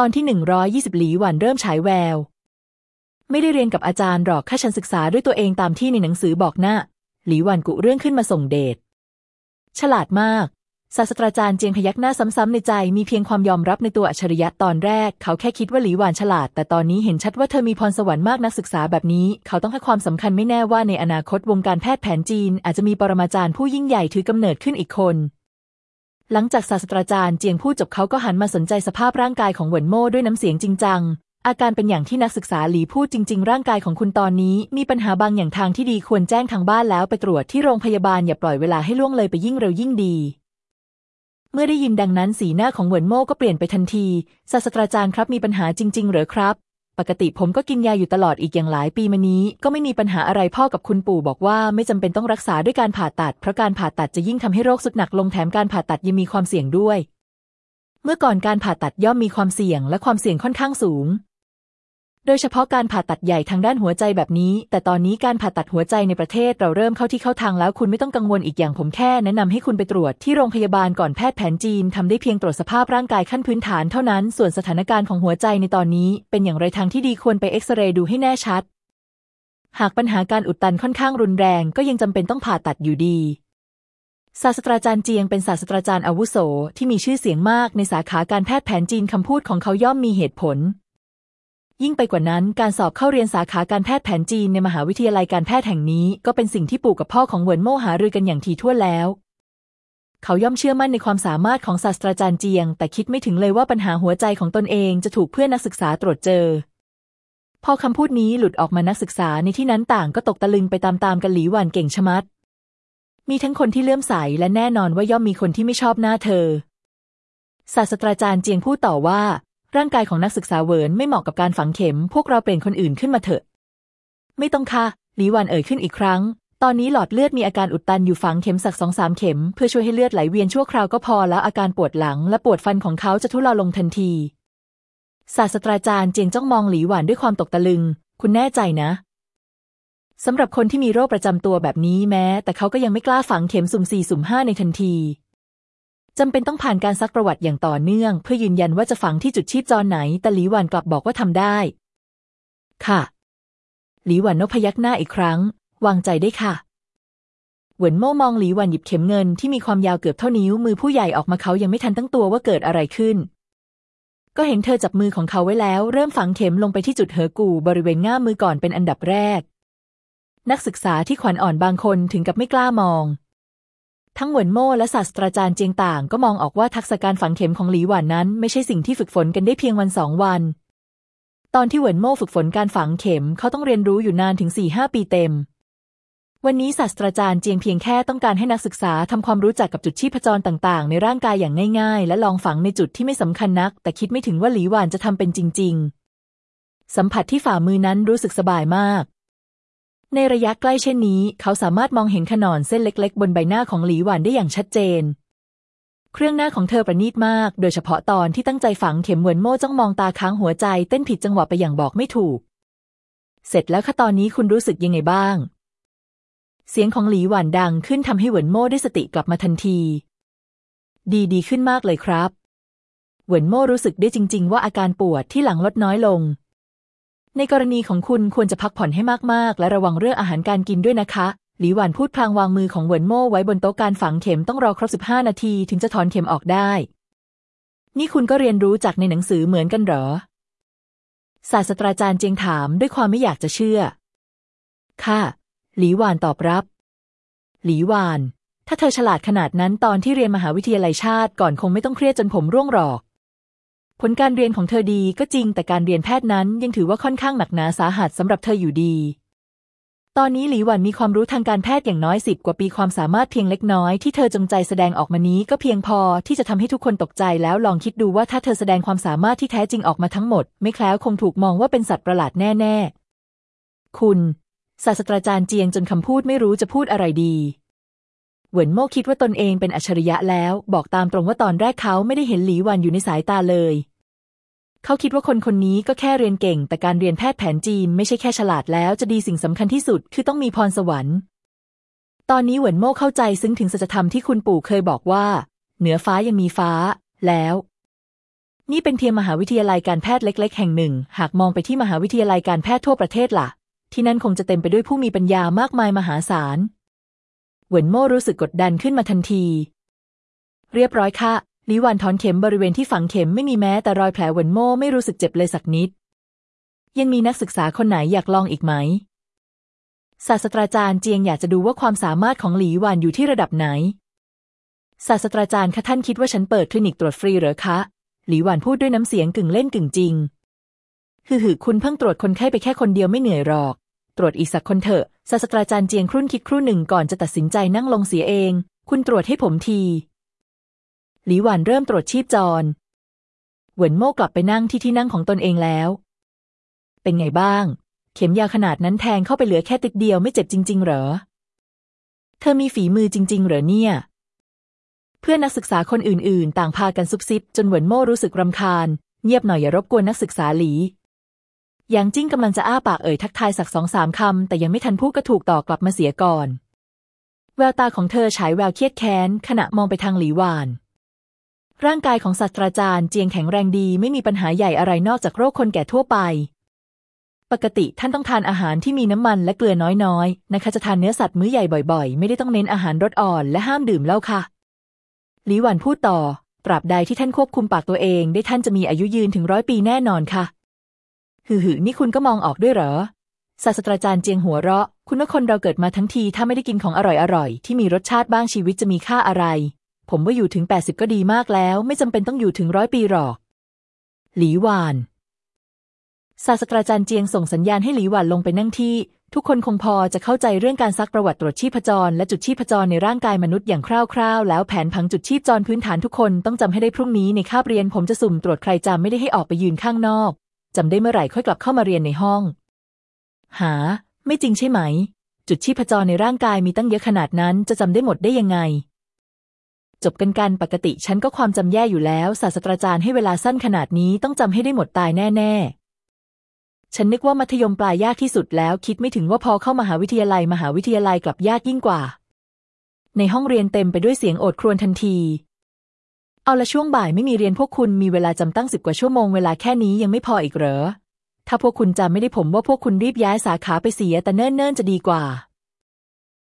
ตอนที่หนึ่งร้อยยี่สิบหลีหวันเริ่มฉายแวว ไม่ได้เรียนกับอาจารย์หรอกแค่ฉันศึกษาด้วยตัวเองตามที่ในหนังสือบอกนะ่ะหลีหวันกุเรื่องขึ้นมาส่งเดชฉลาดมากศาสตราจารย์เจียงพยักหน้าซ้ำๆในใจมีเพียงความยอมรับในตัวอัจฉริยะตอนแรก เขาแค่คิดว่าหลีหวานฉลาด แต่ตอนนี้เห็นชัดว่าเธอมีพรสวรรค์มากนักศึกษาแบบนี้ เขาต้องให้ความสำคัญไม่แน่ว่าในอนาคตวงการแพทย์แผนจีน อาจจะมีปรมาจารย์ผู้ยิ่งใหญ่ถือกำเนิดขึ้นอีกคน หลังจากศาสตราจารย์เจียงพูดจบเขาก็หันมาสนใจสภาพร่างกายของเหวินโม่ด้วยน้ำเสียงจริงจัง อาการเป็นอย่างที่นักศึกษาหลีพูดจริง ๆ ร่างกายของคุณตอนนี้ มีปัญหาบางอย่างทางที่ดีควรแจ้งทางบ้านแล้วไปตรวจที่โรงพยาบาลอย่าปล่อยเวลาให้ล่วงเลยไปยิ่งเร็วยิ่งดี เมื่อได้ยินดังนั้นสีหน้าของเหวินโม่ก็เปลี่ยนไปทันทีศาสตราจารย์ครับมีปัญหาจริง ๆ เหรอครับ ปกติผมก็กินยาอยู่ตลอดอีกอย่างหลายปีมานี้ ก็ไม่มีปัญหาอะไรพ่อกับคุณปู่บอกว่าไม่จำเป็นต้องรักษาด้วยการผ่าตัด เพราะการผ่าตัดจะยิ่งทำให้โรคสุดหนักลงแถมการผ่าตัดยังมีความเสี่ยงด้วย เมื่อก่อนการผ่าตัดย่อมมีความเสี่ยงและความเสี่ยงค่อนข้างสูง โดยเฉพาะการผ่าตัดใหญ่ทางด้านหัวใจแบบนี้ แต่ตอนนี้การผ่าตัดหัวใจในประเทศเราเริ่มเข้าที่เข้าทางแล้ว คุณไม่ต้องกังวลอีกอย่างผมแค่แนะนำให้คุณไปตรวจที่โรงพยาบาลก่อนแพทย์แผนจีนทำได้เพียงตรวจสภาพร่างกายขั้นพื้นฐานเท่านั้น ส่วนสถานการณ์ของหัวใจในตอนนี้ เป็นอย่างไรทางที่ดีควรไปเอ็กซเรย์ดูให้แน่ชัด หากปัญหาการอุดตันค่อนข้างรุนแรง ก็ยังจำเป็นต้องผ่าตัดอยู่ดีศาสตราจารย์เจียงเป็นศาสตราจารย์อาวุโสที่มีชื่อเสียงมากในสาขาการแพทย์แผนจีนคำพูดของเขาย่อมมีเหตุผล ยิ่งไปกว่านั้นการสอบเข้าเรียนสาขาการแพทย์แผนจีนในมหาวิทยาลัยการแพทย์แห่งนี้ ก็เป็นสิ่งที่ปู่กับพ่อของเหวินโม่หารือกันอย่างถี่ถ้วนแล้ว เขาย่อมเชื่อมั่นในความสามารถของศาสตราจารย์เจียง แต่คิดไม่ถึงเลยว่าปัญหาหัวใจของตนเองจะถูกเพื่อนนักศึกษาตรวจเจอ พอคำพูดนี้หลุดออกมานักศึกษาในที่นั้นต่างก็ตกตะลึงไปตามๆกันหลีหวานเก่งชะมัด มีทั้งคนที่เลื่อมใสและแน่นอนว่าย่อมมีคนที่ไม่ชอบหน้าเธอศาสตราจารย์เจียงพูดต่อว่า ร่างกายของนักศึกษาเวิร์นไม่เหมาะกับการฝังเข็ม พวกเราเปลี่ยนคนอื่นขึ้นมาเถอะ ไม่ต้องค่ะหลีหวันเอ่ยขึ้นอีกครั้ง ตอนนี้หลอดเลือดมีอาการอุดตันอยู่ฝังเข็มสักสองสามเข็ม เพื่อช่วยให้เลือดไหลเวียนชั่วคราวก็พอแล้วอาการปวดหลังและปวดฟันของเขาจะทุเลาลงทันที ศาสตราจารย์เจียงจ้องมองหลีหวันด้วยความตกตะลึง คุณแน่ใจนะสำหรับคนที่มีโรคประจำตัวแบบนี้แม้ แต่เขาก็ยังไม่กล้าฝังเข็มสุ่มสี่สุ่มห้าในทันที จำเป็นต้องผ่านการซักประวัติอย่างต่อเนื่อง เพื่อยืนยันว่าจะฝังที่จุดชีพจรไหน แต่หลีหวันกลับบอกว่าทำได้ ค่ะ หลีหวันนพยักหน้าอีกครั้ง วางใจได้ค่ะเหวินโม่มองหลีหวันหยิบเข็มเงินที่มีความยาวเกือบเท่านิ้วมือผู้ใหญ่ออกมาเขายังไม่ทันตั้งตัวว่าเกิดอะไรขึ้น ก็เห็นเธอจับมือของเขาไว้แล้ว เริ่มฝังเข็มลงไปที่จุดเหอกูบริเวณง่ามมือก่อนเป็นอันดับแรก นักศึกษาที่ขวัญอ่อนบางคนถึงกับไม่กล้ามอง ทั้งเหวินโม่และศาสตราจารย์เจียงต่างก็มองออกว่าทักษะการฝังเข็มของหลีหวานนั้น ไม่ใช่สิ่งที่ฝึกฝนกันได้เพียงวันสองวัน ตอนที่เหวินโม่ฝึกฝนการฝังเข็มเขาต้องเรียนรู้อยู่นานถึงสี่ห้าปีเต็ม วันนี้ศาสตราจารย์เจียงเพียงแค่ต้องการให้นักศึกษาทำความรู้จักกับจุดชีพจรต่าง ๆ ในร่างกายอย่างง่าย ๆ และลองฝังในจุดที่ไม่สำคัญนัก แต่คิดไม่ถึงว่าหลีหวานจะทำเป็นจริง ๆ สัมผัสที่ฝ่ามือนั้นรู้สึกสบายมาก ในระยะใกล้เช่นนี้ เขาสามารถมองเห็นขนอนเส้นเล็ก ๆ บนใบหน้าของหลีหวานได้อย่างชัดเจน เครื่องหน้าของเธอประณีตมาก โดยเฉพาะตอนที่ตั้งใจฝังเข็มเหมือนโม่จ้องมองตาค้างหัวใจเต้นผิดจังหวะไปอย่างบอกไม่ถูก เสร็จแล้วค่ะตอนนี้คุณรู้สึกยังไงบ้าง เสียงของหลีหวานดังขึ้นทำให้เหวินโม่ได้สติกลับมาทันที ดีดีขึ้นมากเลยครับ เหวินโม่รู้สึกได้จริง ๆ ว่าอาการปวดที่หลังลดน้อยลง ในกรณีของคุณควรจะพักผ่อนให้มากๆ และระวังเรื่องอาหารการกินด้วยนะคะ หลีหวานพูดพลางวางมือของเหวินโม่ไว้บนโต๊ะการฝังเข็มต้องรอครบ 15 นาทีถึงจะถอนเข็มออกได้ นี่คุณก็เรียนรู้จากในหนังสือเหมือนกันเหรอ ศาสตราจารย์เจียงถามด้วยความไม่อยากจะเชื่อ ค่ะ หลีหวานตอบรับ หลีหวาน ถ้าเธอฉลาดขนาดนั้นตอนที่เรียนมหาวิทยาลัยชาติก่อนคงไม่ต้องเครียดจนผมร่วงหรอก ผลการเรียนของเธอดีก็จริงแต่การเรียนแพทย์นั้นยังถือว่าค่อนข้างหนักหนาสาหัสสำหรับเธออยู่ดี ตอนนี้หลีหวันมีความรู้ทางการแพทย์อย่างน้อยสิบกว่าปีความสามารถเพียงเล็กน้อยที่เธอจงใจแสดงออกมานี้ก็เพียงพอที่จะทำให้ทุกคนตกใจแล้วลองคิดดูว่าถ้าเธอแสดงความสามารถที่แท้จริงออกมาทั้งหมด ไม่แคล้วคงถูกมองว่าเป็นสัตว์ประหลาดแน่ ๆ คุณศาสตราจารย์เจียงจนคำพูดไม่รู้จะพูดอะไรดี เหวินโม่คิดว่าตนเองเป็นอัจฉริยะแล้ว บอกตามตรงว่าตอนแรกเขาไม่ได้เห็นหลีหวันอยู่ในสายตาเลย เขาคิดว่าคนคนนี้ก็แค่เรียนเก่ง แต่การเรียนแพทย์แผนจีนไม่ใช่แค่ฉลาดแล้วจะดีสิ่งสำคัญที่สุดคือต้องมีพรสวรรค์ ตอนนี้เหวินโม่เข้าใจซึ้งถึงสัจธรรมที่คุณปู่เคยบอกว่า เหนือฟ้ายังมีฟ้า แล้ว นี่เป็นเพียงมหาวิทยาลัยการแพทย์เล็ก ๆ แห่งหนึ่ง หากมองไปที่มหาวิทยาลัยการแพทย์ทั่วประเทศล่ะ ที่นั่นคงจะเต็มไปด้วยผู้มีปัญญามากมายมหาศาล เหวินโม่รู้สึกกดดันขึ้นมาทันที เรียบร้อยค่ะลิวานถอนเข็มบริเวณที่ฝังเข็มไม่มีแม้แต่รอยแผลเหวินโม่ไม่รู้สึกเจ็บเลยสักนิด ยังมีนักศึกษาคนไหนอยากลองอีกไหม ศาสตราจารย์เจียงอยากจะดูว่าความสามารถของหลีหวานอยู่ที่ระดับไหน ศาสตราจารย์คะท่านคิดว่าฉันเปิดคลินิกตรวจฟรีเหรอคะ หลีหวานพูดด้วยน้ำเสียงกึ่งเล่นกึ่งจริง คือหือคุณเพิ่งตรวจคนไข้ไปแค่คนเดียวไม่เหนื่อยหรอก ตรวจอีกสักคนเถอะศาสตราจารย์เจียงครุ่นคิดครู่หนึ่งก่อนจะตัดสินใจนั่งลงเสียเอง คุณตรวจให้ผมที หลีหวานเริ่มตรวจชีพจร เหวินโม่กลับไปนั่งที่ที่นั่งของตนเองแล้ว เป็นไงบ้าง เข็มยาขนาดนั้นแทงเข้าไปเหลือแค่ติดเดียวไม่เจ็บจริง ๆ เหรอ เธอมีฝีมือจริง ๆ เหรอเนี่ย เพื่อนนักศึกษาคนอื่น ๆ ต่างพากันซุบซิบ จนเหวินโม่รู้สึกรำคาญ เงียบหน่อยอย่ารบกวนนักศึกษาหลี หยางจิ้งกำลังจะอ้าปากเอ่ยทักทายสักสองสามคำ แต่ยังไม่ทันพูดก็ถูกต่อกลับมาเสียก่อน แววตาของเธอฉายแววเครียดแค้น ขณะมองไปทางหลีหวาน ร่างกายของศาสตราจารย์เจียงแข็งแรงดีไม่มีปัญหาใหญ่อะไรนอกจากโรคคนแก่ทั่วไป ปกติท่านต้องทานอาหารที่มีน้ำมันและเกลือน้อยๆ นะคะจะทานเนื้อสัตว์มื้อใหญ่บ่อยๆ ไม่ได้ต้องเน้นอาหารรสอ่อนและห้ามดื่มเหล้าค่ะ หลีหวันพูดต่อ ตราบใดที่ท่านควบคุมปากตัวเอง ได้ท่านจะมีอายุยืนถึงร้อยปีแน่นอนค่ะ หือหือนี่คุณก็มองออกด้วยเหรอ ศาสตราจารย์เจียงหัวเราะ คุณว่าคนเราเกิดมาทั้งทีถ้าไม่ได้กินของอร่อยๆที่มีรสชาติบ้างชีวิตจะมีค่าอะไร ผมว่าอยู่ถึงแปดสิบก็ดีมากแล้ว ไม่จำเป็นต้องอยู่ถึงร้อยปีหรอก หลีหวาน ศาสตราจารย์เจียงส่งสัญญาณให้หลีหวานลงไปนั่งที่ ทุกคนคงพอจะเข้าใจเรื่องการซักประวัติตรวจชีพจร และจุดชีพจรในร่างกายมนุษย์อย่างคร่าวๆ แล้วแผนผังจุดชีพจรพื้นฐานทุกคนต้องจำให้ได้พรุ่งนี้ในคาบเรียนผมจะสุ่มตรวจใครจำไม่ได้ให้ออกไปยืนข้างนอก จำได้เมื่อไหร่ค่อยกลับเข้ามาเรียนในห้อง หา ไม่จริงใช่ไหม จุดชีพจรในร่างกายมีตั้งเยอะขนาดนั้น จะจำได้หมดได้ยังไง จบกันกันปกติฉันก็ความจำแย่อยู่แล้ว ศาสตราจารย์ให้เวลาสั้นขนาดนี้ต้องจำให้ได้หมดตายแน่ ๆฉันนึกว่ามัธยมปลายยากที่สุดแล้ว คิดไม่ถึงว่าพอเข้ามหาวิทยาลัยมหาวิทยาลัยกลับยากยิ่งกว่า ในห้องเรียนเต็มไปด้วยเสียงโอดครวญทันที เอาละช่วงบ่ายไม่มีเรียนพวกคุณมีเวลาจำตั้งสิบกว่าชั่วโมงเวลาแค่นี้ยังไม่พออีกเหรอ ถ้าพวกคุณจำไม่ได้ผมว่าพวกคุณรีบย้ายสาขาไปเสียแต่เนิ่นๆจะดีกว่า